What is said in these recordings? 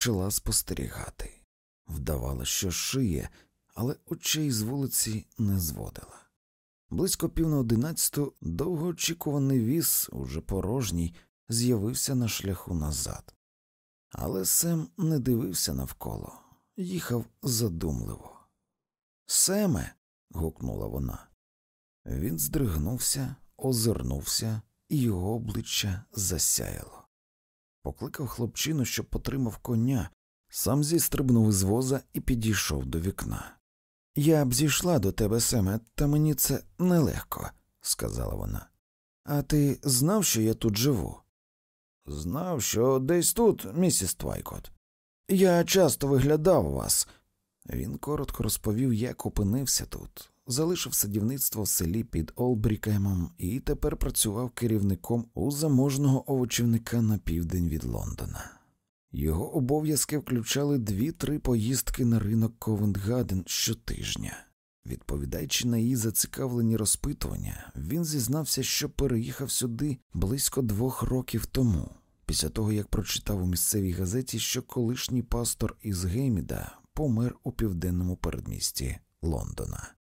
почала спостерігати. Вдавала, що шиє, але очей з вулиці не зводила. Близько пів на одинадцяту довгоочікуваний віз, уже порожній, з'явився на шляху назад. Але Сем не дивився навколо, їхав задумливо. Семе. гукнула вона. Він здригнувся, озирнувся, і його обличчя засяяло. Покликав хлопчину, щоб потримав коня, сам зістрибнув із воза і підійшов до вікна. Я б зійшла до тебе, Семе, та мені це нелегко, сказала вона. А ти знав, що я тут живу? Знав, що десь тут, місіс Твайкот. Я часто виглядав вас. Він коротко розповів, як опинився тут, залишив садівництво в селі під Олбрікемом і тепер працював керівником у заможного овочівника на південь від Лондона. Його обов'язки включали дві-три поїздки на ринок Ковентгаден щотижня. Відповідаючи на її зацікавлені розпитування, він зізнався, що переїхав сюди близько двох років тому, після того як прочитав у місцевій газеті, що колишній пастор із Гейміда помер у південному передмісті Лондона.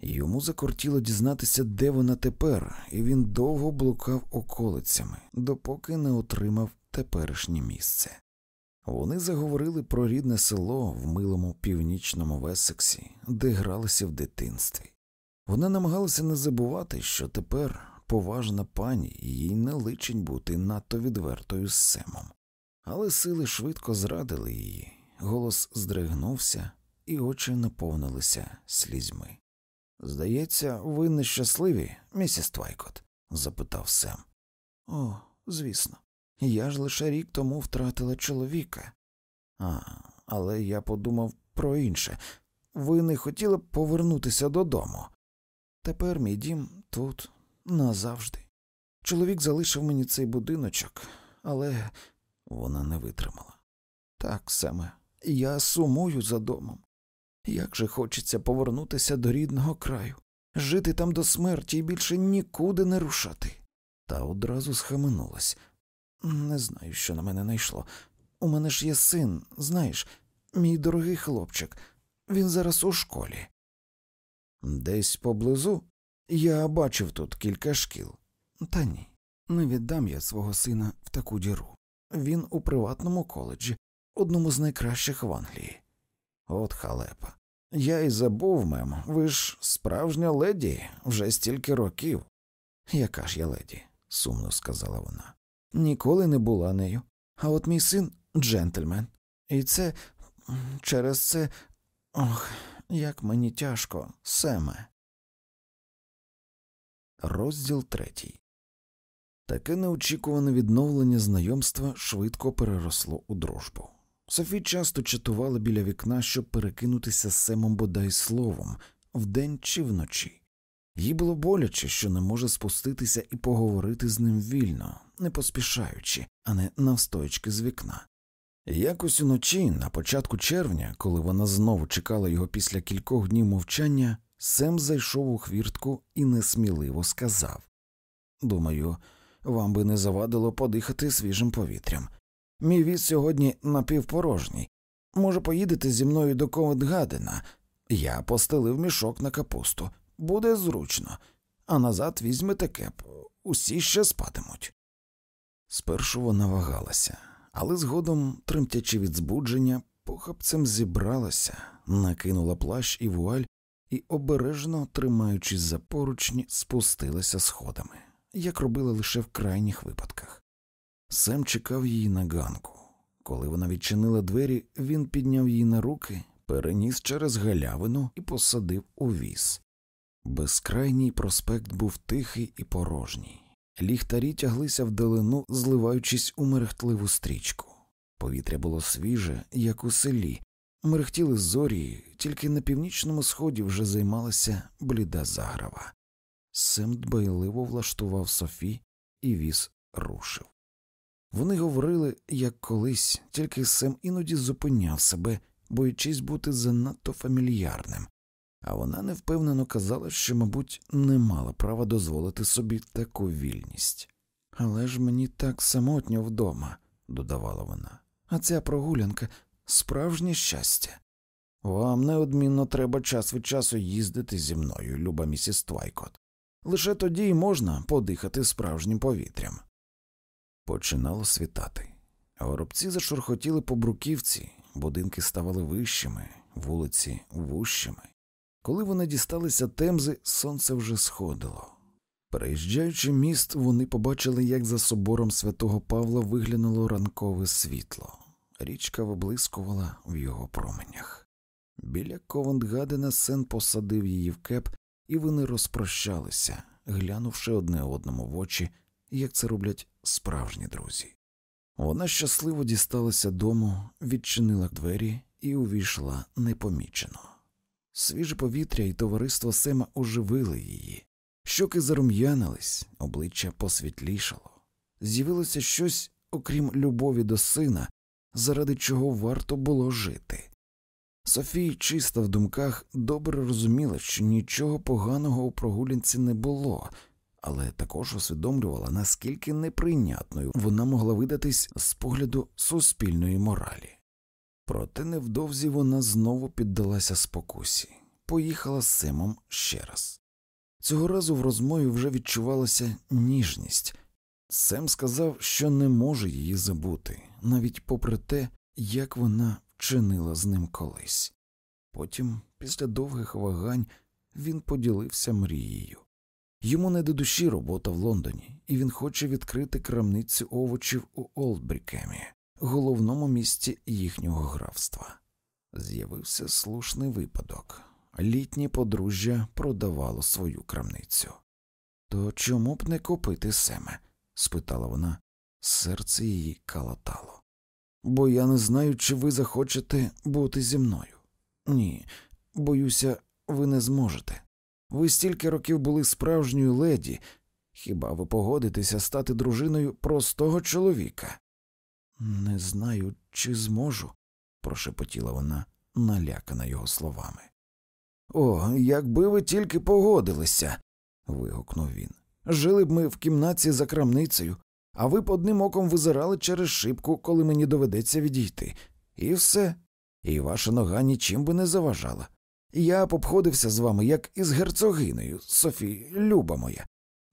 Йому закортіло дізнатися, де вона тепер, і він довго блукав околицями, допоки не отримав теперішнє місце. Вони заговорили про рідне село в милому північному Весексі, де гралися в дитинстві. Вона намагалася не забувати, що тепер поважна пані їй не личить бути надто відвертою з Семом, але сили швидко зрадили її, голос здригнувся, і очі наповнилися слізьми. Здається, ви нещасливі, місіс Твайкот? запитав Сем. О, звісно. Я ж лише рік тому втратила чоловіка. А, але я подумав про інше. Ви не хотіли б повернутися додому. Тепер мій дім тут назавжди. Чоловік залишив мені цей будиночок, але вона не витримала. Так, Семе, я сумую за домом. Як же хочеться повернутися до рідного краю, жити там до смерті і більше нікуди не рушати. Та одразу схаменулась. Не знаю, що на мене найшло. У мене ж є син, знаєш, мій дорогий хлопчик. Він зараз у школі. Десь поблизу я бачив тут кілька шкіл. Та ні, не віддам я свого сина в таку діру. Він у приватному коледжі, одному з найкращих в Англії. От халепа. Я й забув, мем, ви ж справжня леді вже стільки років. Яка ж я леді? сумно сказала вона. Ніколи не була нею. А от мій син джентльмен. І це через це. Ох, як мені тяжко, Семе. Розділ третій. Таке неочікуване відновлення знайомства швидко переросло у дружбу. Софі часто чатувала біля вікна, щоб перекинутися з Семом бодай словом вдень чи вночі. Їй було боляче, що не може спуститися і поговорити з ним вільно, не поспішаючи, а не навстоячки з вікна. Якось уночі, на початку червня, коли вона знову чекала його після кількох днів мовчання, Сем зайшов у хвіртку і несміливо сказав Думаю, вам би не завадило подихати свіжим повітрям. Мій віз сьогодні напівпорожній. Може, поїдете зі мною до Ковентгадена? Я постелив мішок на капусту. Буде зручно, а назад візьмете кеп. Усі ще спатимуть. Спершу вона вагалася, але згодом, тремтячи від збудження, похапцем зібралася, накинула плащ і вуаль і, обережно, тримаючись за поручні, спустилася сходами, як робила лише в крайніх випадках. Сем чекав її на ганку. Коли вона відчинила двері, він підняв її на руки, переніс через галявину і посадив у віз. Безкрайній проспект був тихий і порожній. Ліхтарі тяглися вдалину, зливаючись у мерехтливу стрічку. Повітря було свіже, як у селі, мерехтіли зорі, тільки на північному сході вже займалася бліда заграва. Сем дбайливо влаштував Софі, і віз рушив. Вони говорили, як колись, тільки Сем іноді зупиняв себе, боячись бути занадто фамільярним, а вона невпевнено казала, що, мабуть, не мала права дозволити собі таку вільність. Але ж мені так самотньо вдома, додавала вона. а ця прогулянка справжнє щастя. Вам неодмінно треба час від часу їздити зі мною, люба місіс Твайкот. Лише тоді й можна подихати справжнім повітрям. Починало світати. Горобці зашурхотіли по бруківці, будинки ставали вищими, вулиці вущими. Коли вони дісталися темзи, сонце вже сходило. Переїжджаючи міст, вони побачили, як за собором святого Павла виглянуло ранкове світло. Річка виблискувала в його променях. Біля Ковентгадена Сен посадив її в кеп, і вони розпрощалися, глянувши одне одному в очі, як це роблять справжні друзі. Вона щасливо дісталася дому, відчинила двері і увійшла непомічено. Свіже повітря і товариство Сема оживили її, щоки зарум'янились, обличчя посвітлішало. З'явилося щось, окрім любові до сина, заради чого варто було жити. Софія, чиста в думках, добре розуміла, що нічого поганого у прогулянці не було, але також усвідомлювала, наскільки неприйнятною вона могла видатись з погляду суспільної моралі. Проте невдовзі вона знову піддалася спокусі, поїхала з Семом ще раз. Цього разу в розмові вже відчувалася ніжність. Сем сказав, що не може її забути, навіть попри те, як вона вчинила з ним колись. Потім, після довгих вагань, він поділився мрією. Йому не до душі робота в Лондоні, і він хоче відкрити крамницю овочів у Олдбрікемі, головному місті їхнього графства. З'явився слушний випадок. Літнє подружжя продавало свою крамницю. То чому б не купити семе? спитала вона, серце її калатало. Бо я не знаю, чи ви захочете бути зі мною. Ні, боюся, ви не зможете. Ви стільки років були справжньою леді, хіба ви погодитеся стати дружиною простого чоловіка? Не знаю, чи зможу, прошепотіла вона, налякана його словами. О, якби ви тільки погодилися. вигукнув він. Жили б ми в кімнаті за крамницею, а ви б одним оком визирали через шибку, коли мені доведеться відійти. І все. І ваша нога нічим би не заважала. Я обходився з вами, як із герцогинею, Софі, люба моя.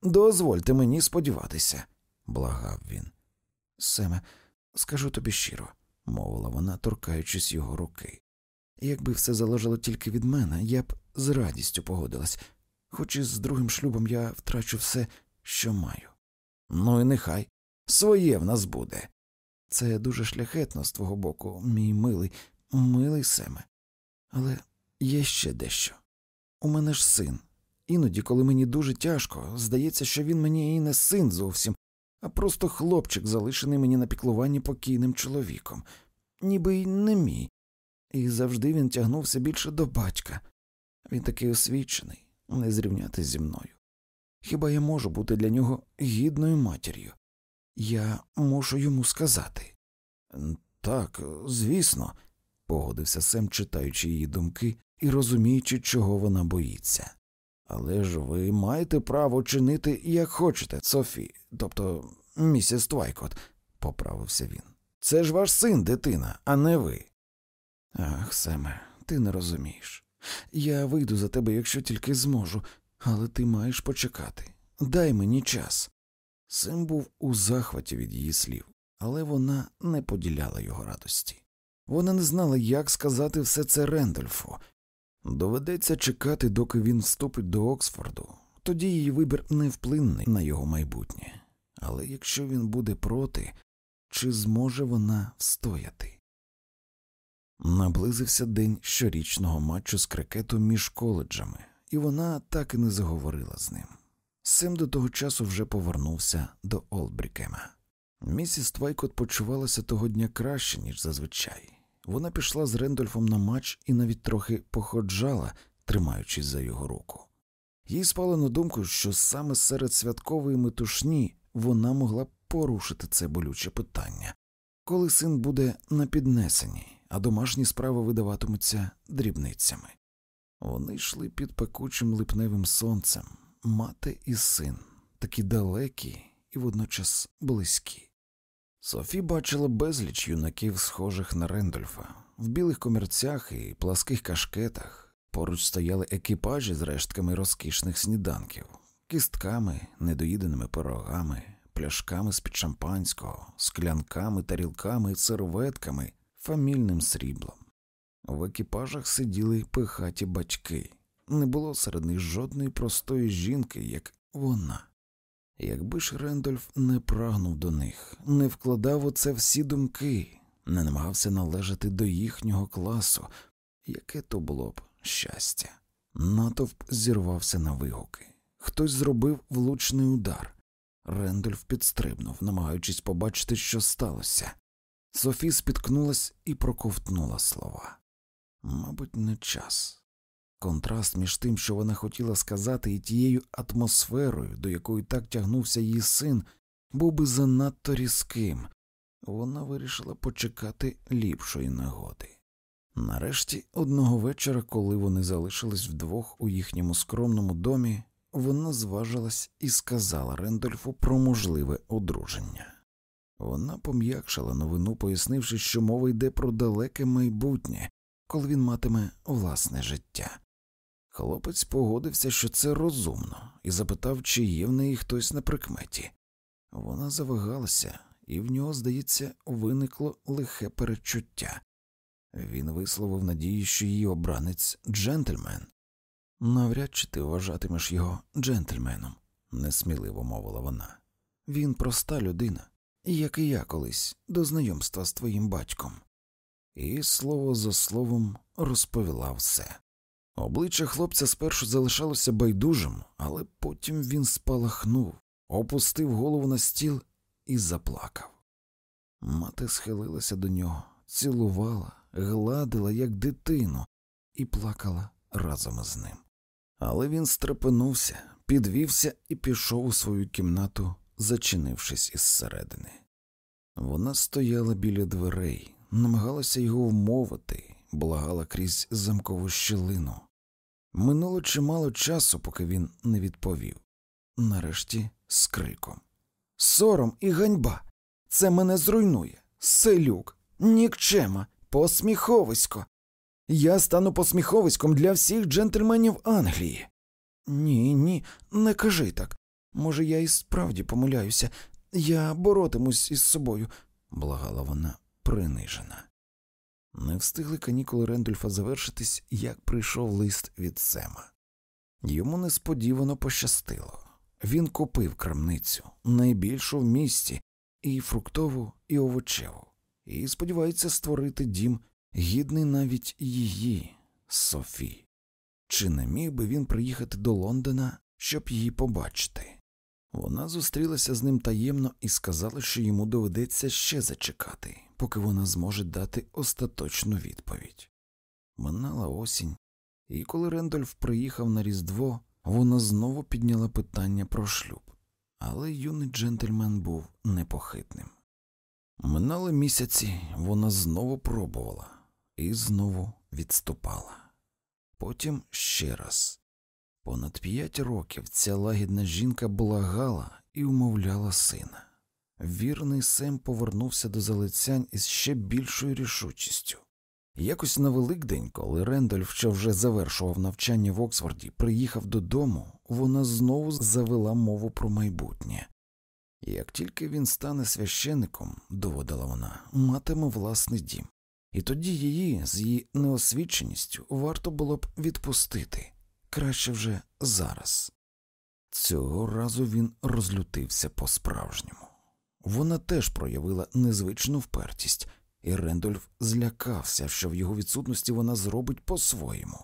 Дозвольте мені сподіватися, благав він. Семе, скажу тобі щиро, мовила вона, торкаючись його руки. Якби все залежало тільки від мене, я б з радістю погодилась, хоч із другим шлюбом я втрачу все, що маю. Ну і нехай своє в нас буде. Це дуже шляхетно з твого боку, мій милий, милий Семе. Але є ще дещо. У мене ж син. Іноді, коли мені дуже тяжко, здається, що він мені і не син зовсім, а просто хлопчик, залишений мені на піклуванні покійним чоловіком, ніби й не мій. І завжди він тягнувся більше до батька. Він такий освічений, не зрівняти зі мною. Хіба я можу бути для нього гідною матір'ю? Я можу йому сказати. Так, звісно, погодився Сем, читаючи її думки і розуміючи, чого вона боїться. Але ж ви маєте право чинити, як хочете, Софі, тобто місіс Твайкот, поправився він. Це ж ваш син, дитина, а не ви. Ах, Семе, ти не розумієш. Я вийду за тебе, якщо тільки зможу, але ти маєш почекати. Дай мені час. Сим був у захваті від її слів, але вона не поділяла його радості. Вона не знала, як сказати все це Рендольфу. Доведеться чекати, доки він вступить до Оксфорду, тоді її вибір не вплинний на його майбутнє. Але якщо він буде проти, чи зможе вона встояти? Наблизився день щорічного матчу з крикету між коледжами, і вона так і не заговорила з ним. Сем до того часу вже повернувся до Олбрікема. Місіс Твайкот почувалася того дня краще, ніж зазвичай. Вона пішла з Рендольфом на матч і навіть трохи походжала, тримаючись за його руку. Їй спало на думку, що саме серед святкової метушні вона могла порушити це болюче питання, коли син буде на піднесенні, а домашні справи видаватимуться дрібницями. Вони йшли під пекучим липневим сонцем, мати і син, такі далекі і водночас близькі. Софі бачила безліч юнаків, схожих на Рендольфа, в білих комірцях і пласких кашкетах. Поруч стояли екіпажі з рештками розкішних сніданків, кістками, недоїденими пирогами, пляшками з під шампанського, склянками, тарілками, серветками, фамільним сріблом. В екіпажах сиділи пихаті батьки, не було серед них жодної простої жінки, як вона. Якби ж Рендольф не прагнув до них, не вкладав у це всі думки, не намагався належати до їхнього класу, яке то було б щастя. Натовп зірвався на вигуки. Хтось зробив влучний удар. Рендольф підстрибнув, намагаючись побачити, що сталося. Софі спіткнулась і проковтнула слова. Мабуть, не час. Контраст між тим, що вона хотіла сказати, і тією атмосферою, до якої так тягнувся її син, був би занадто різким. Вона вирішила почекати ліпшої нагоди. Нарешті, одного вечора, коли вони залишились вдвох у їхньому скромному домі, вона зважилась і сказала Рендольфу про можливе одруження. Вона пом'якшила новину, пояснивши, що мова йде про далеке майбутнє, коли він матиме власне життя. Хлопець погодився, що це розумно, і запитав, чи є в неї хтось на прикметі. Вона завагалася, і в нього, здається, виникло лихе перечуття. Він висловив надію, що її обранець джентльмен. Навряд чи ти вважатимеш його джентльменом, несміливо мовила вона. Він проста людина, як і я колись, до знайомства з твоїм батьком. І слово за словом розповіла все. Обличчя хлопця спершу залишалося байдужим, але потім він спалахнув, опустив голову на стіл і заплакав. Мати схилилася до нього, цілувала, гладила, як дитину, і плакала разом із ним. Але він стрепенувся, підвівся і пішов у свою кімнату, зачинившись із середини. Вона стояла біля дверей, намагалася його вмовити, благала крізь замкову щілину. Минуло чимало часу, поки він не відповів. Нарешті з криком Сором і ганьба. Це мене зруйнує. Селюк, нікчема, посміховисько. Я стану посміховиськом для всіх джентльменів Англії. Ні, ні, не кажи так. Може, я і справді помиляюся. Я боротимусь із собою, благала вона принижена. Не встигли канікули Рендольфа завершитись, як прийшов лист від Сема. Йому несподівано пощастило. Він купив крамницю, найбільшу в місті, і фруктову, і овочеву, і сподівається створити дім, гідний навіть її, Софі. Чи не міг би він приїхати до Лондона, щоб її побачити? Вона зустрілася з ним таємно і сказала, що йому доведеться ще зачекати, поки вона зможе дати остаточну відповідь. Минала осінь, і коли Рендольф приїхав на Різдво, вона знову підняла питання про шлюб, але юний джентльмен був непохитним. Минали місяці, вона знову пробувала і знову відступала. Потім ще раз. Понад п'ять років ця лагідна жінка благала і умовляла сина. Вірний Сем повернувся до залицянь із ще більшою рішучістю. Якось на Великдень, коли Рендольф, що вже завершував навчання в Оксфорді, приїхав додому, вона знову завела мову про майбутнє. Як тільки він стане священником, доводила вона, матиме власний дім, і тоді її з її неосвіченістю варто було б відпустити краще вже зараз. Цього разу він розлютився по справжньому. Вона теж проявила незвичну впертість, і Рендольф злякався, що в його відсутності вона зробить по-своєму.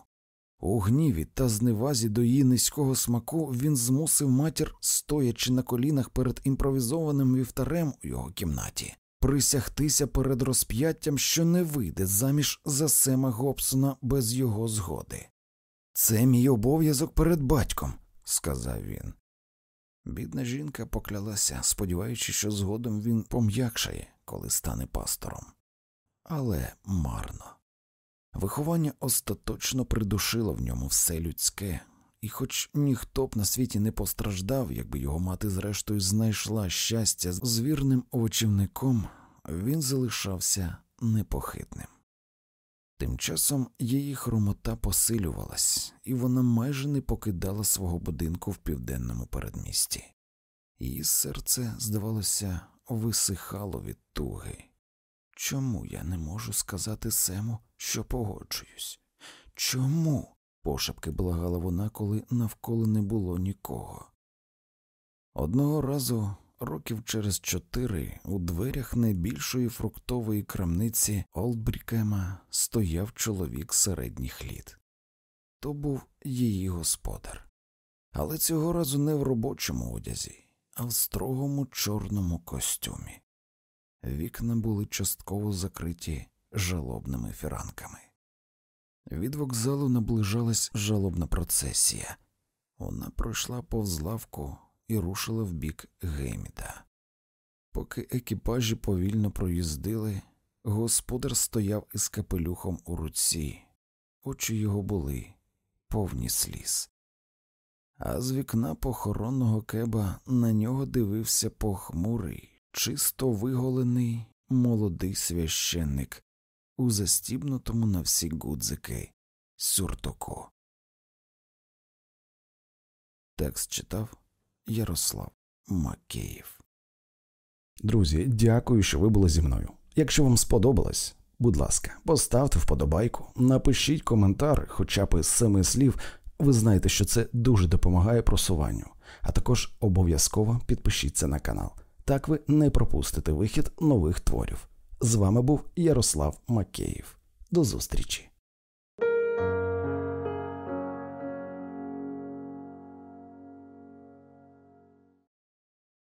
У гніві та зневазі до її низького смаку він змусив матір, стоячи на колінах перед імпровізованим вівтарем у його кімнаті, присягтися перед розп'яттям, що не вийде заміж за Сема Гобсона без його згоди. Це мій обов'язок перед батьком, сказав він. Бідна жінка поклялася, сподіваючись, що згодом він пом'якшає, коли стане пастором. Але марно. Виховання остаточно придушило в ньому все людське, і, хоч ніхто б на світі не постраждав, якби його мати зрештою знайшла щастя з вірним овочівником, він залишався непохитним. Тим часом її хромота посилювалась, і вона майже не покидала свого будинку в південному передмісті. Її серце, здавалося, висихало від туги. Чому я не можу сказати Сему, що погоджуюсь? Чому? пошепки благала вона, коли навколо не було нікого. Одного разу, років через чотири, у дверях найбільшої фруктової крамниці Олдбрікема стояв чоловік середніх літ. То був її господар, але цього разу не в робочому одязі, а в строгому чорному костюмі. Вікна були частково закриті жалобними фіранками. Від вокзалу наближалась жалобна процесія. Вона пройшла повз лавку і рушила в бік Геміда. Поки екіпажі повільно проїздили, господар стояв із капелюхом у руці, очі його були повні сліз. А з вікна похоронного кеба на нього дивився похмурий, чисто виголений молодий священник у застібнутому на всі гудзики сюртуку. Текст читав Ярослав Макеїв. Друзі, дякую, що ви були зі мною. Якщо вам сподобалось, будь ласка, поставте вподобайку, напишіть коментар, хоча б із семи слів. Ви знаєте, що це дуже допомагає просуванню, а також обов'язково підпишіться на канал. Так ви не пропустите вихід нових творів. З вами був Ярослав Макеїв. До зустрічі!